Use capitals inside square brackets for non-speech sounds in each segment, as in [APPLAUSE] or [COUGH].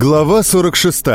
Глава 46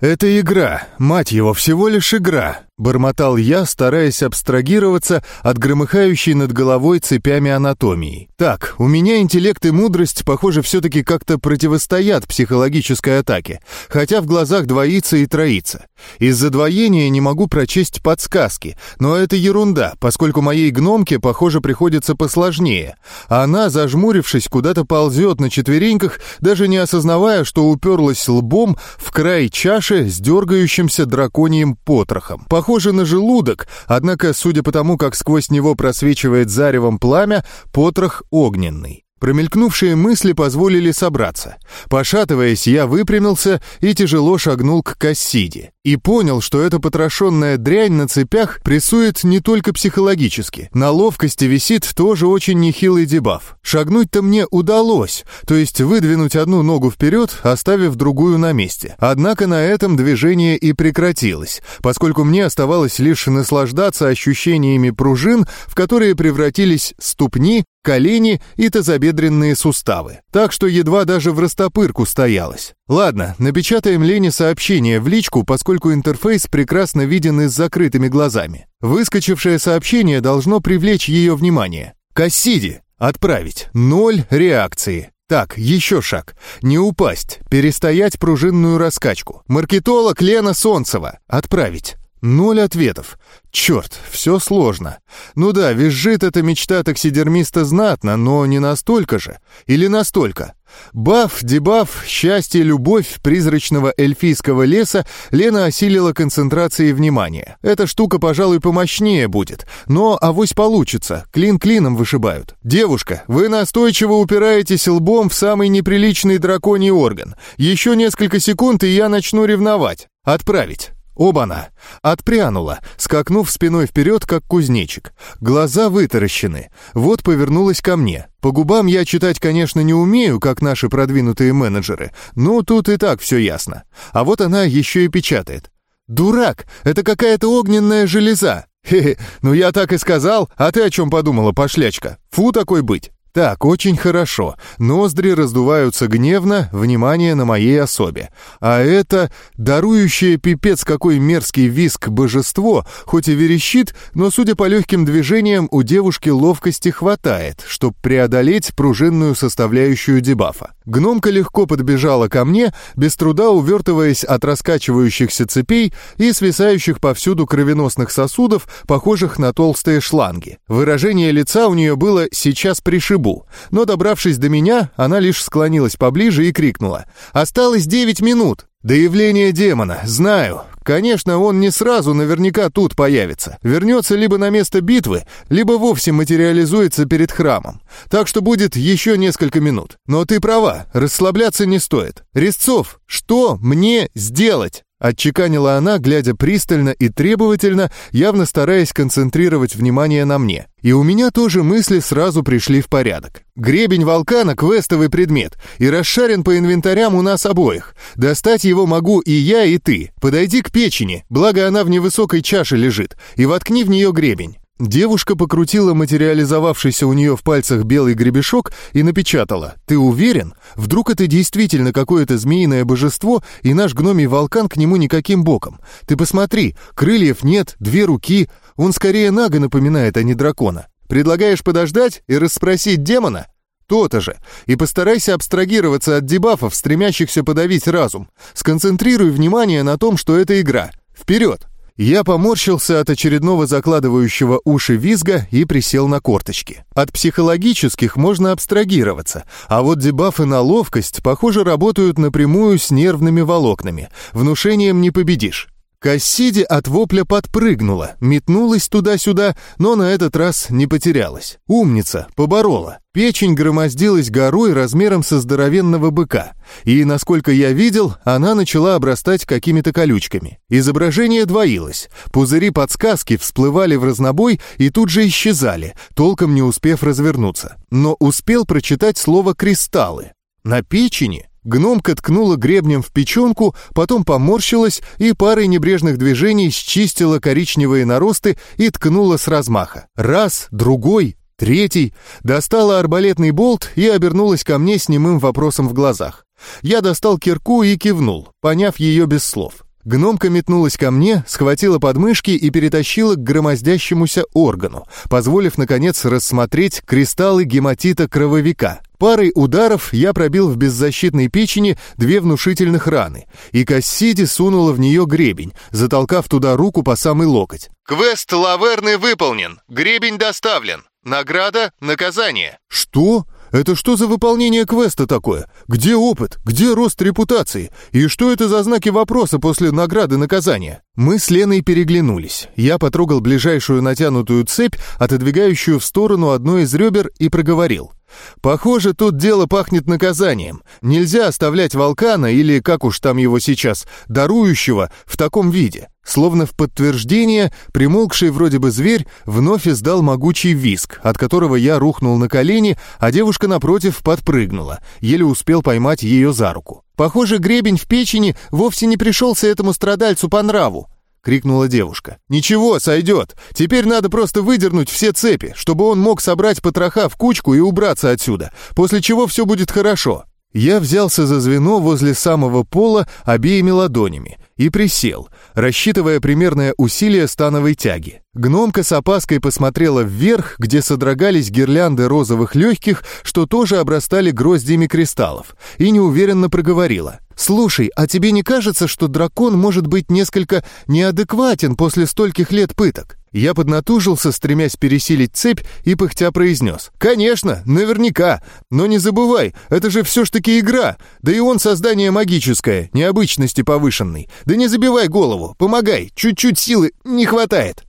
«Это игра, мать его, всего лишь игра», — бормотал я, стараясь абстрагироваться от громыхающей над головой цепями анатомии. «Так, у меня интеллект и мудрость, похоже, все-таки как-то противостоят психологической атаке, хотя в глазах двоится и троится. Из-за двоения не могу прочесть подсказки, но это ерунда, поскольку моей гномке, похоже, приходится посложнее. Она, зажмурившись, куда-то ползет на четвереньках, даже не осознавая, что уперлась лбом в край чаши с дергающимся драконьим потрохом. На желудок, однако, судя по тому, как сквозь него просвечивает заревом пламя, потрох огненный. Промелькнувшие мысли позволили собраться. Пошатываясь, я выпрямился и тяжело шагнул к Кассиде. И понял, что эта потрошенная дрянь на цепях прессует не только психологически. На ловкости висит тоже очень нехилый дебаф. Шагнуть-то мне удалось, то есть выдвинуть одну ногу вперед, оставив другую на месте. Однако на этом движение и прекратилось, поскольку мне оставалось лишь наслаждаться ощущениями пружин, в которые превратились ступни, колени и тазобедренные суставы. Так что едва даже в растопырку стоялось. Ладно, напечатаем Лене сообщение в личку, поскольку интерфейс прекрасно виден и с закрытыми глазами. Выскочившее сообщение должно привлечь ее внимание. Кассиди. Отправить. Ноль реакции. Так, еще шаг. Не упасть. Перестоять пружинную раскачку. Маркетолог Лена Солнцева. Отправить. Ноль ответов. Черт, все сложно. Ну да, визжит эта мечта таксидермиста знатно, но не настолько же. Или настолько. Баф, дебаф, счастье, любовь призрачного эльфийского леса Лена осилила концентрацией внимания. Эта штука, пожалуй, помощнее будет, но авось получится, клин клином вышибают. Девушка, вы настойчиво упираетесь лбом в самый неприличный драконий орган. Еще несколько секунд, и я начну ревновать. Отправить. Оба-на! Отпрянула, скакнув спиной вперед, как кузнечик. Глаза вытаращены. Вот повернулась ко мне. По губам я читать, конечно, не умею, как наши продвинутые менеджеры, но тут и так все ясно. А вот она еще и печатает. «Дурак! Это какая-то огненная железа!» [LAUGHS] «Хе-хе, ну я так и сказал, а ты о чем подумала, пошлячка? Фу такой быть!» Так, очень хорошо. Ноздри раздуваются гневно, внимание на моей особе. А это дарующее пипец какой мерзкий виск божество, хоть и верещит, но, судя по легким движениям, у девушки ловкости хватает, чтобы преодолеть пружинную составляющую дебафа. Гномка легко подбежала ко мне, без труда увертываясь от раскачивающихся цепей и свисающих повсюду кровеносных сосудов, похожих на толстые шланги. Выражение лица у нее было «сейчас пришибу», но, добравшись до меня, она лишь склонилась поближе и крикнула «Осталось девять минут!» «До явления демона, знаю. Конечно, он не сразу наверняка тут появится. Вернется либо на место битвы, либо вовсе материализуется перед храмом. Так что будет еще несколько минут. Но ты права, расслабляться не стоит. Резцов, что мне сделать?» Отчеканила она, глядя пристально и требовательно, явно стараясь концентрировать внимание на мне. И у меня тоже мысли сразу пришли в порядок. Гребень вулкана — квестовый предмет, и расшарен по инвентарям у нас обоих. Достать его могу и я, и ты. Подойди к печени, благо она в невысокой чаше лежит, и воткни в нее гребень. Девушка покрутила материализовавшийся у нее в пальцах белый гребешок и напечатала. «Ты уверен? Вдруг это действительно какое-то змеиное божество, и наш гномий волкан к нему никаким боком? Ты посмотри, крыльев нет, две руки. Он скорее нага напоминает, а не дракона. Предлагаешь подождать и расспросить демона?» То-то же. И постарайся абстрагироваться от дебафов, стремящихся подавить разум. Сконцентрируй внимание на том, что это игра. Вперед! Я поморщился от очередного закладывающего уши визга и присел на корточки. От психологических можно абстрагироваться, а вот дебафы на ловкость, похоже, работают напрямую с нервными волокнами. Внушением не победишь. Кассиди от вопля подпрыгнула, метнулась туда-сюда, но на этот раз не потерялась. Умница, поборола. Печень громоздилась горой размером со здоровенного быка, и, насколько я видел, она начала обрастать какими-то колючками. Изображение двоилось, пузыри подсказки всплывали в разнобой и тут же исчезали, толком не успев развернуться. Но успел прочитать слово «кристаллы». На печени Гномка ткнула гребнем в печенку, потом поморщилась и парой небрежных движений счистила коричневые наросты и ткнула с размаха. Раз, другой, Третий достала арбалетный болт и обернулась ко мне с немым вопросом в глазах. Я достал кирку и кивнул, поняв ее без слов. Гномка метнулась ко мне, схватила подмышки и перетащила к громоздящемуся органу, позволив, наконец, рассмотреть кристаллы гематита крововика. Парой ударов я пробил в беззащитной печени две внушительных раны, и Кассиди сунула в нее гребень, затолкав туда руку по самый локоть. «Квест Лаверны выполнен, гребень доставлен. Награда — наказание». «Что?» Это что за выполнение квеста такое? Где опыт? Где рост репутации? И что это за знаки вопроса после награды наказания? Мы с Леной переглянулись. Я потрогал ближайшую натянутую цепь, отодвигающую в сторону одно из ребер, и проговорил. Похоже, тут дело пахнет наказанием. Нельзя оставлять волкана или, как уж там его сейчас, дарующего в таком виде. Словно в подтверждение, примолкший вроде бы зверь вновь издал могучий виск, от которого я рухнул на колени, а девушка напротив подпрыгнула, еле успел поймать ее за руку. Похоже, гребень в печени вовсе не пришелся этому страдальцу по нраву крикнула девушка. «Ничего, сойдет. Теперь надо просто выдернуть все цепи, чтобы он мог собрать потроха в кучку и убраться отсюда, после чего все будет хорошо». Я взялся за звено возле самого пола обеими ладонями и присел, рассчитывая примерное усилие становой тяги. Гномка с опаской посмотрела вверх, где содрогались гирлянды розовых легких, что тоже обрастали гроздьями кристаллов, и неуверенно проговорила. «Слушай, а тебе не кажется, что дракон может быть несколько неадекватен после стольких лет пыток?» Я поднатужился, стремясь пересилить цепь, и пыхтя произнес. «Конечно, наверняка. Но не забывай, это же все ж таки игра. Да и он создание магическое, необычности повышенной. Да не забивай голову, помогай, чуть-чуть силы не хватает».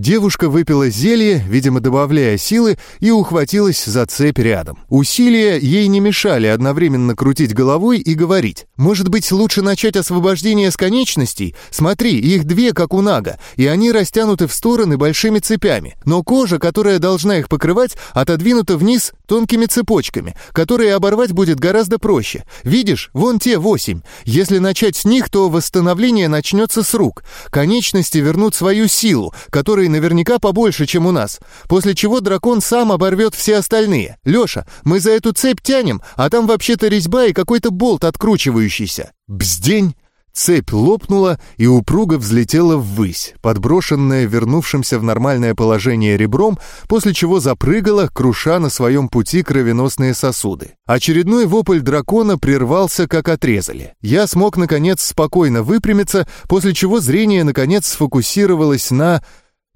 Девушка выпила зелье, видимо, добавляя силы, и ухватилась за цепь рядом. Усилия ей не мешали одновременно крутить головой и говорить. «Может быть, лучше начать освобождение с конечностей? Смотри, их две, как у Нага, и они растянуты в стороны большими цепями. Но кожа, которая должна их покрывать, отодвинута вниз тонкими цепочками, которые оборвать будет гораздо проще. Видишь, вон те восемь. Если начать с них, то восстановление начнется с рук. Конечности вернут свою силу, которые наверняка побольше, чем у нас, после чего дракон сам оборвет все остальные. Леша, мы за эту цепь тянем, а там вообще-то резьба и какой-то болт откручивающийся. Бздень! Цепь лопнула и упруго взлетела ввысь, подброшенная вернувшимся в нормальное положение ребром, после чего запрыгала, круша на своем пути кровеносные сосуды. Очередной вопль дракона прервался, как отрезали. Я смог, наконец, спокойно выпрямиться, после чего зрение, наконец, сфокусировалось на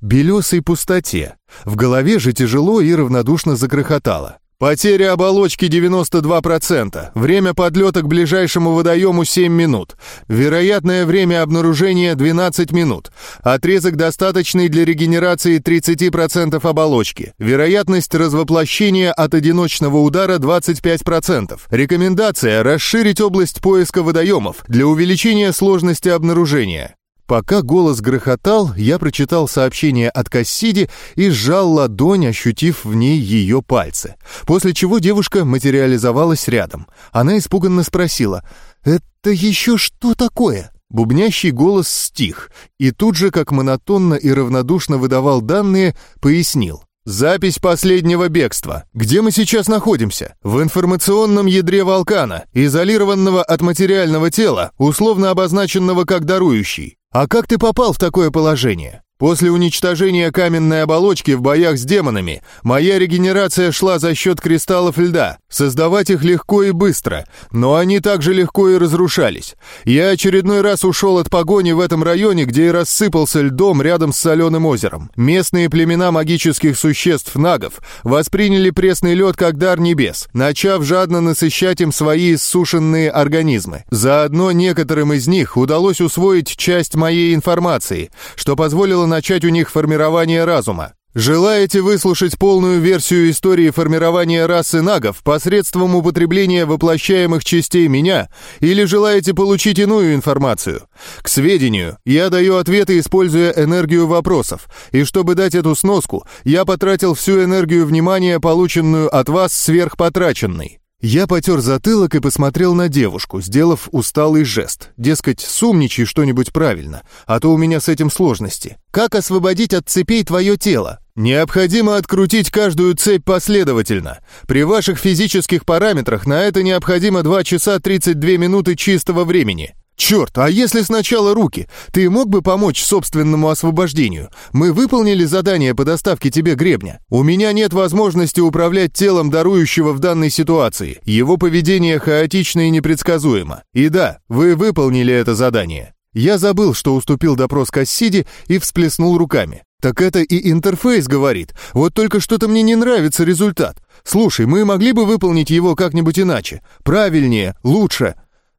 белесой пустоте. В голове же тяжело и равнодушно закрохотало. Потеря оболочки 92%. Время подлета к ближайшему водоему 7 минут. Вероятное время обнаружения 12 минут. Отрезок достаточный для регенерации 30% оболочки. Вероятность развоплощения от одиночного удара 25%. Рекомендация расширить область поиска водоемов для увеличения сложности обнаружения. Пока голос грохотал, я прочитал сообщение от Кассиди и сжал ладонь, ощутив в ней ее пальцы. После чего девушка материализовалась рядом. Она испуганно спросила, «Это еще что такое?» Бубнящий голос стих, и тут же, как монотонно и равнодушно выдавал данные, пояснил. Запись последнего бегства. Где мы сейчас находимся? В информационном ядре Волкана, изолированного от материального тела, условно обозначенного как дарующий. А как ты попал в такое положение? После уничтожения каменной оболочки в боях с демонами моя регенерация шла за счет кристаллов льда. Создавать их легко и быстро, но они также легко и разрушались. Я очередной раз ушел от погони в этом районе, где и рассыпался льдом рядом с соленым озером. Местные племена магических существ нагов восприняли пресный лед как дар небес, начав жадно насыщать им свои иссушенные организмы. Заодно некоторым из них удалось усвоить часть моей информации, что позволило начать у них формирование разума. Желаете выслушать полную версию истории формирования расы нагов посредством употребления воплощаемых частей меня, или желаете получить иную информацию? К сведению, я даю ответы, используя энергию вопросов, и чтобы дать эту сноску, я потратил всю энергию внимания, полученную от вас сверхпотраченной. Я потер затылок и посмотрел на девушку, сделав усталый жест. Дескать, сумничай что-нибудь правильно, а то у меня с этим сложности. «Как освободить от цепей твое тело?» Необходимо открутить каждую цепь последовательно. При ваших физических параметрах на это необходимо 2 часа 32 минуты чистого времени. «Черт, а если сначала руки? Ты мог бы помочь собственному освобождению? Мы выполнили задание по доставке тебе гребня. У меня нет возможности управлять телом дарующего в данной ситуации. Его поведение хаотично и непредсказуемо. И да, вы выполнили это задание». Я забыл, что уступил допрос Кассиди и всплеснул руками. «Так это и интерфейс говорит. Вот только что-то мне не нравится результат. Слушай, мы могли бы выполнить его как-нибудь иначе. Правильнее, лучше».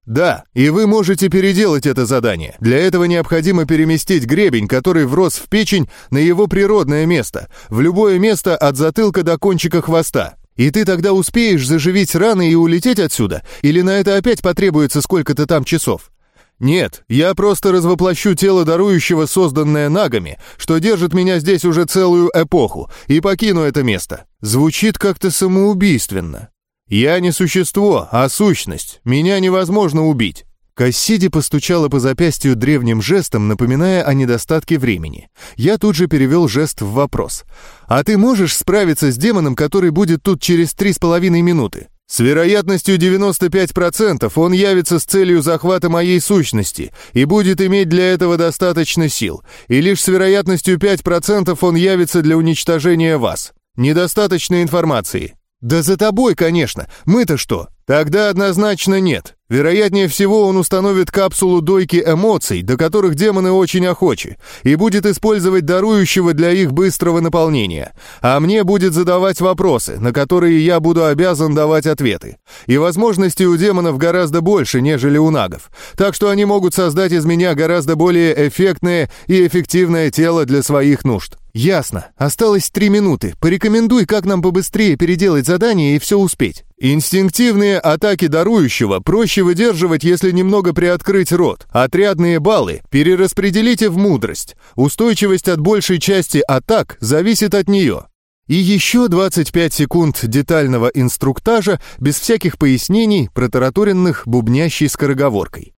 Да, и вы можете переделать это задание. Для этого необходимо переместить гребень, который врос в печень, на его природное место, в любое место от затылка до кончика хвоста. И ты тогда успеешь заживить раны и улететь отсюда? Или на это опять потребуется сколько-то там часов? Нет, я просто развоплощу тело дарующего, созданное нагами, что держит меня здесь уже целую эпоху, и покину это место. Звучит как-то самоубийственно. «Я не существо, а сущность. Меня невозможно убить». Кассиди постучала по запястью древним жестом, напоминая о недостатке времени. Я тут же перевел жест в вопрос. «А ты можешь справиться с демоном, который будет тут через три с половиной минуты?» «С вероятностью 95% он явится с целью захвата моей сущности и будет иметь для этого достаточно сил, и лишь с вероятностью 5% он явится для уничтожения вас. Недостаточно информации. «Да за тобой, конечно. Мы-то что?» «Тогда однозначно нет. Вероятнее всего, он установит капсулу дойки эмоций, до которых демоны очень охочи, и будет использовать дарующего для их быстрого наполнения. А мне будет задавать вопросы, на которые я буду обязан давать ответы. И возможностей у демонов гораздо больше, нежели у нагов. Так что они могут создать из меня гораздо более эффектное и эффективное тело для своих нужд. «Ясно. Осталось три минуты. Порекомендуй, как нам побыстрее переделать задание и все успеть». Инстинктивные атаки дарующего проще выдерживать, если немного приоткрыть рот. Отрядные баллы перераспределите в мудрость. Устойчивость от большей части атак зависит от нее. И еще 25 секунд детального инструктажа без всяких пояснений, протараторенных бубнящей скороговоркой.